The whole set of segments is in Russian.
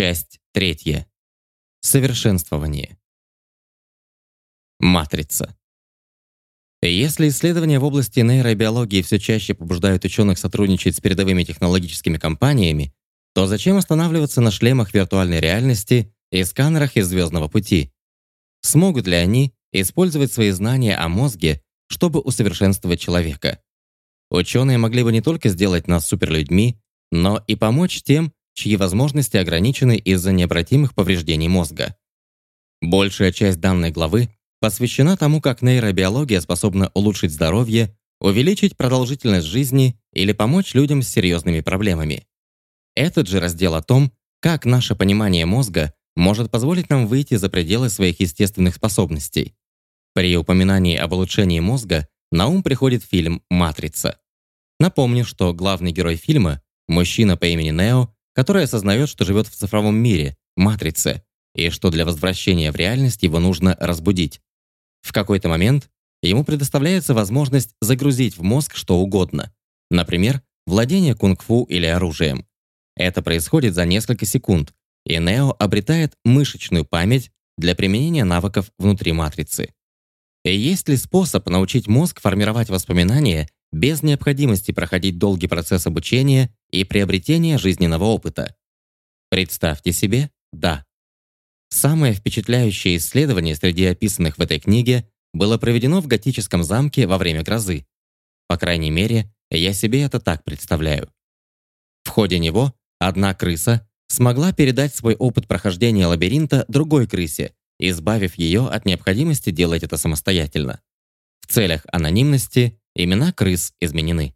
Часть третья. Совершенствование. Матрица. Если исследования в области нейробиологии все чаще побуждают ученых сотрудничать с передовыми технологическими компаниями, то зачем останавливаться на шлемах виртуальной реальности и сканерах из звездного пути? Смогут ли они использовать свои знания о мозге, чтобы усовершенствовать человека? Ученые могли бы не только сделать нас суперлюдьми, но и помочь тем, чьи возможности ограничены из-за необратимых повреждений мозга. Большая часть данной главы посвящена тому, как нейробиология способна улучшить здоровье, увеличить продолжительность жизни или помочь людям с серьезными проблемами. Этот же раздел о том, как наше понимание мозга может позволить нам выйти за пределы своих естественных способностей. При упоминании об улучшении мозга на ум приходит фильм «Матрица». Напомню, что главный герой фильма, мужчина по имени Нео, который осознает, что живет в цифровом мире, матрице, и что для возвращения в реальность его нужно разбудить. В какой-то момент ему предоставляется возможность загрузить в мозг что угодно, например, владение кунг-фу или оружием. Это происходит за несколько секунд, и Нео обретает мышечную память для применения навыков внутри матрицы. И есть ли способ научить мозг формировать воспоминания без необходимости проходить долгий процесс обучения и приобретения жизненного опыта? Представьте себе, да. Самое впечатляющее исследование среди описанных в этой книге было проведено в готическом замке во время грозы. По крайней мере, я себе это так представляю. В ходе него одна крыса смогла передать свой опыт прохождения лабиринта другой крысе, избавив ее от необходимости делать это самостоятельно. В целях анонимности имена крыс изменены.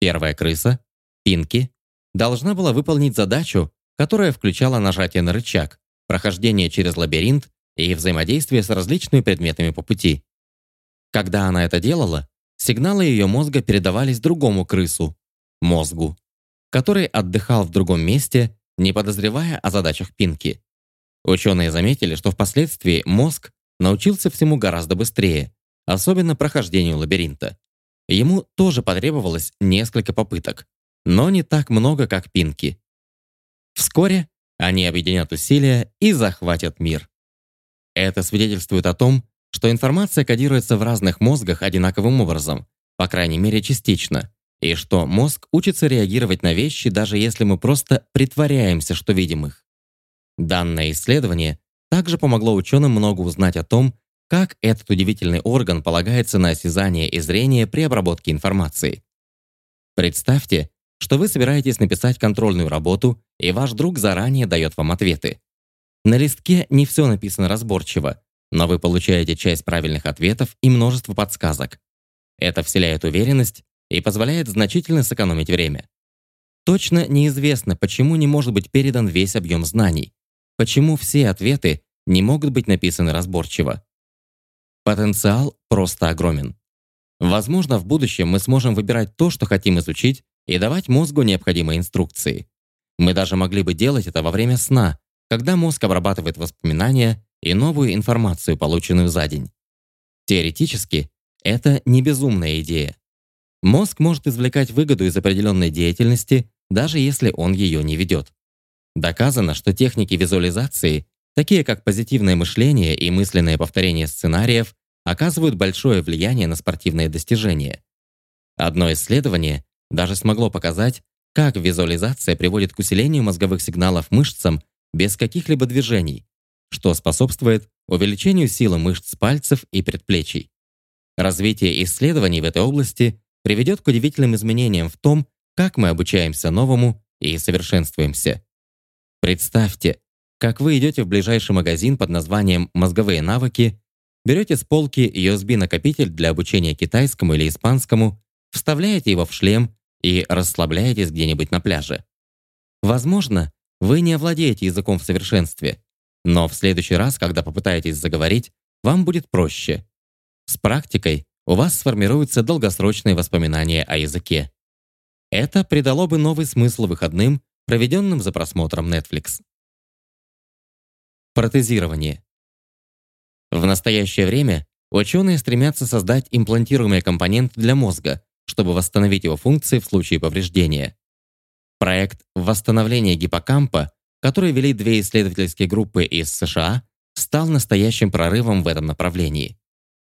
Первая крыса, Пинки, должна была выполнить задачу, которая включала нажатие на рычаг, прохождение через лабиринт и взаимодействие с различными предметами по пути. Когда она это делала, сигналы ее мозга передавались другому крысу, мозгу, который отдыхал в другом месте, не подозревая о задачах Пинки. Ученые заметили, что впоследствии мозг научился всему гораздо быстрее, особенно прохождению лабиринта. Ему тоже потребовалось несколько попыток, но не так много, как Пинки. Вскоре они объединят усилия и захватят мир. Это свидетельствует о том, что информация кодируется в разных мозгах одинаковым образом, по крайней мере частично, и что мозг учится реагировать на вещи, даже если мы просто притворяемся, что видим их. Данное исследование также помогло ученым много узнать о том, как этот удивительный орган полагается на осязание и зрение при обработке информации. Представьте, что вы собираетесь написать контрольную работу, и ваш друг заранее дает вам ответы. На листке не все написано разборчиво, но вы получаете часть правильных ответов и множество подсказок. Это вселяет уверенность и позволяет значительно сэкономить время. Точно неизвестно, почему не может быть передан весь объем знаний, почему все ответы не могут быть написаны разборчиво. Потенциал просто огромен. Возможно, в будущем мы сможем выбирать то, что хотим изучить, и давать мозгу необходимые инструкции. Мы даже могли бы делать это во время сна, когда мозг обрабатывает воспоминания и новую информацию, полученную за день. Теоретически, это не безумная идея. Мозг может извлекать выгоду из определенной деятельности, даже если он ее не ведет. Доказано, что техники визуализации, такие как позитивное мышление и мысленное повторение сценариев, оказывают большое влияние на спортивные достижения. Одно исследование даже смогло показать, как визуализация приводит к усилению мозговых сигналов мышцам без каких-либо движений, что способствует увеличению силы мышц пальцев и предплечий. Развитие исследований в этой области приведет к удивительным изменениям в том, как мы обучаемся новому и совершенствуемся. Представьте, как вы идете в ближайший магазин под названием «Мозговые навыки», берете с полки USB-накопитель для обучения китайскому или испанскому, вставляете его в шлем и расслабляетесь где-нибудь на пляже. Возможно, вы не овладеете языком в совершенстве, но в следующий раз, когда попытаетесь заговорить, вам будет проще. С практикой у вас сформируются долгосрочные воспоминания о языке. Это придало бы новый смысл выходным, проведенным за просмотром Netflix. Протезирование. В настоящее время ученые стремятся создать имплантируемый компонент для мозга, чтобы восстановить его функции в случае повреждения. Проект восстановления гиппокампа который вели две исследовательские группы из США, стал настоящим прорывом в этом направлении.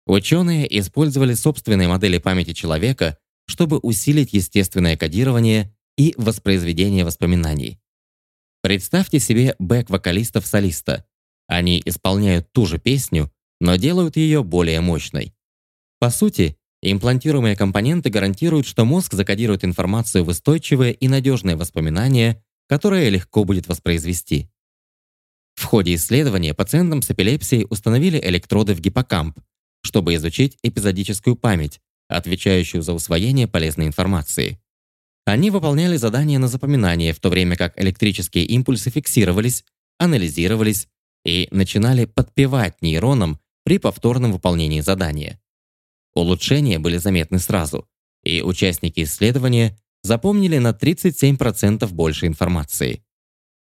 Ученые использовали собственные модели памяти человека, чтобы усилить естественное кодирование и воспроизведение воспоминаний. Представьте себе бэк-вокалистов-солиста. Они исполняют ту же песню, но делают ее более мощной. По сути, имплантируемые компоненты гарантируют, что мозг закодирует информацию в устойчивое и надежное воспоминание, которое легко будет воспроизвести. В ходе исследования пациентам с эпилепсией установили электроды в гиппокамп, чтобы изучить эпизодическую память, отвечающую за усвоение полезной информации. Они выполняли задания на запоминание, в то время как электрические импульсы фиксировались, анализировались и начинали подпевать нейронам при повторном выполнении задания. Улучшения были заметны сразу, и участники исследования запомнили на 37% больше информации.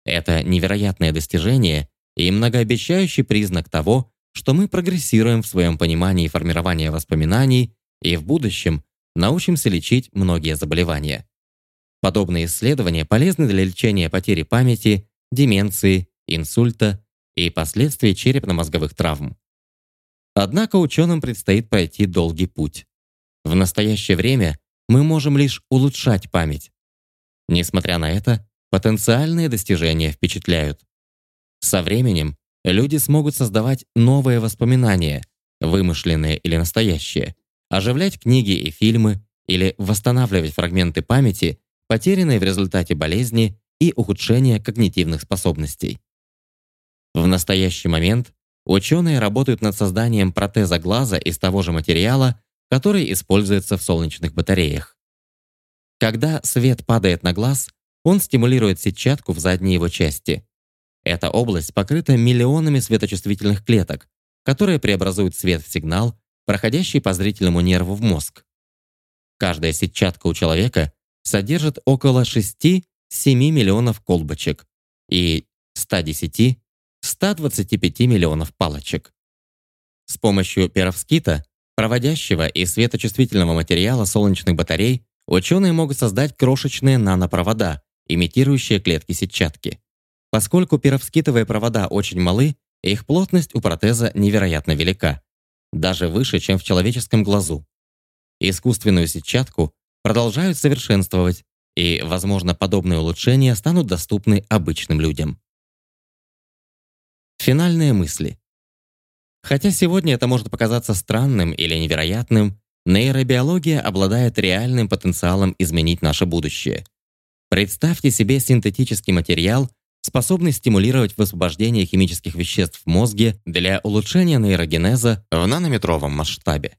Это невероятное достижение и многообещающий признак того, что мы прогрессируем в своем понимании формирования воспоминаний и в будущем научимся лечить многие заболевания. Подобные исследования полезны для лечения потери памяти, деменции, инсульта и последствий черепно-мозговых травм. Однако ученым предстоит пройти долгий путь. В настоящее время мы можем лишь улучшать память. Несмотря на это, потенциальные достижения впечатляют. Со временем люди смогут создавать новые воспоминания, вымышленные или настоящие, оживлять книги и фильмы или восстанавливать фрагменты памяти, потерянные в результате болезни и ухудшения когнитивных способностей. В настоящий момент ученые работают над созданием протеза глаза из того же материала, который используется в солнечных батареях. Когда свет падает на глаз, он стимулирует сетчатку в задней его части. Эта область покрыта миллионами светочувствительных клеток, которые преобразуют свет в сигнал, проходящий по зрительному нерву в мозг. Каждая сетчатка у человека содержит около 6-7 миллионов колбочек и 110-125 миллионов палочек. С помощью перовскита, проводящего и светочувствительного материала солнечных батарей, ученые могут создать крошечные нанопровода, имитирующие клетки сетчатки. Поскольку перовскитовые провода очень малы, их плотность у протеза невероятно велика даже выше, чем в человеческом глазу. Искусственную сетчатку продолжают совершенствовать, и, возможно, подобные улучшения станут доступны обычным людям. Финальные мысли. Хотя сегодня это может показаться странным или невероятным, нейробиология обладает реальным потенциалом изменить наше будущее. Представьте себе синтетический материал, способный стимулировать высвобождение химических веществ в мозге для улучшения нейрогенеза в нанометровом масштабе.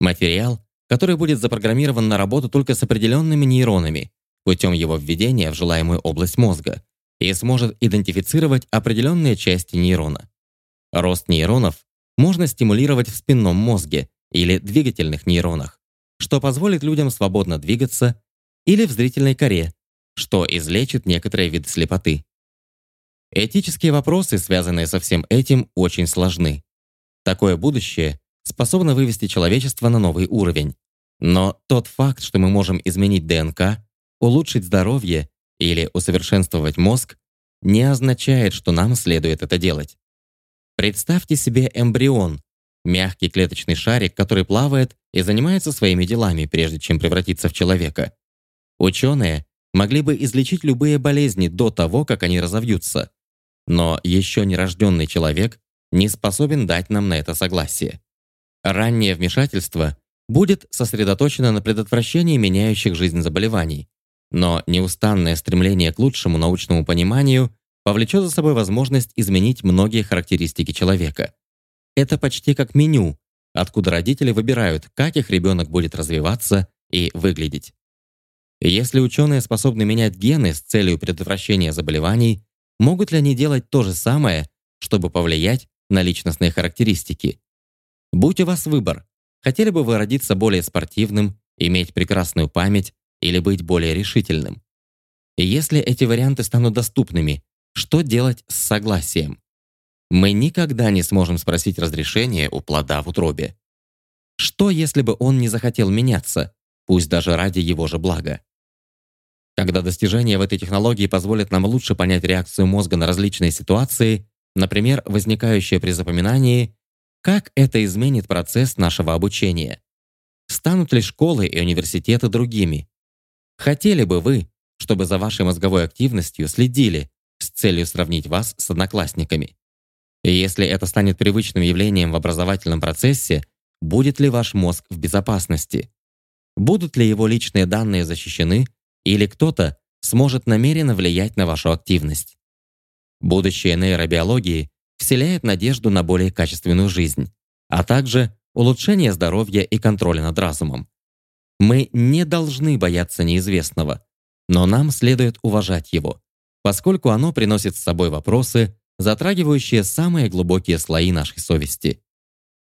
Материал, который будет запрограммирован на работу только с определенными нейронами путем его введения в желаемую область мозга и сможет идентифицировать определенные части нейрона. Рост нейронов можно стимулировать в спинном мозге или двигательных нейронах, что позволит людям свободно двигаться, или в зрительной коре, что излечит некоторые виды слепоты. Этические вопросы, связанные со всем этим, очень сложны. Такое будущее способно вывести человечество на новый уровень. Но тот факт, что мы можем изменить ДНК, улучшить здоровье или усовершенствовать мозг, не означает, что нам следует это делать. Представьте себе эмбрион, мягкий клеточный шарик, который плавает и занимается своими делами, прежде чем превратиться в человека. Ученые могли бы излечить любые болезни до того, как они разовьются. Но еще нерожденный человек не способен дать нам на это согласие. Раннее вмешательство будет сосредоточено на предотвращении меняющих жизнь заболеваний, но неустанное стремление к лучшему научному пониманию повлечет за собой возможность изменить многие характеристики человека. Это почти как меню, откуда родители выбирают, как их ребенок будет развиваться и выглядеть. Если ученые способны менять гены с целью предотвращения заболеваний, Могут ли они делать то же самое, чтобы повлиять на личностные характеристики? Будь у вас выбор. Хотели бы вы родиться более спортивным, иметь прекрасную память или быть более решительным? Если эти варианты станут доступными, что делать с согласием? Мы никогда не сможем спросить разрешения у плода в утробе. Что, если бы он не захотел меняться, пусть даже ради его же блага? Когда достижения в этой технологии позволят нам лучше понять реакцию мозга на различные ситуации, например, возникающие при запоминании, как это изменит процесс нашего обучения? Станут ли школы и университеты другими? Хотели бы вы, чтобы за вашей мозговой активностью следили с целью сравнить вас с одноклассниками? И если это станет привычным явлением в образовательном процессе, будет ли ваш мозг в безопасности? Будут ли его личные данные защищены, или кто-то сможет намеренно влиять на вашу активность? Будущее нейробиологии вселяет надежду на более качественную жизнь, а также улучшение здоровья и контроля над разумом. Мы не должны бояться неизвестного, но нам следует уважать его, поскольку оно приносит с собой вопросы, затрагивающие самые глубокие слои нашей совести.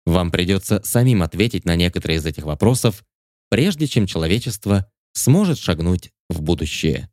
Вам придется самим ответить на некоторые из этих вопросов, прежде чем человечество сможет шагнуть в будущее.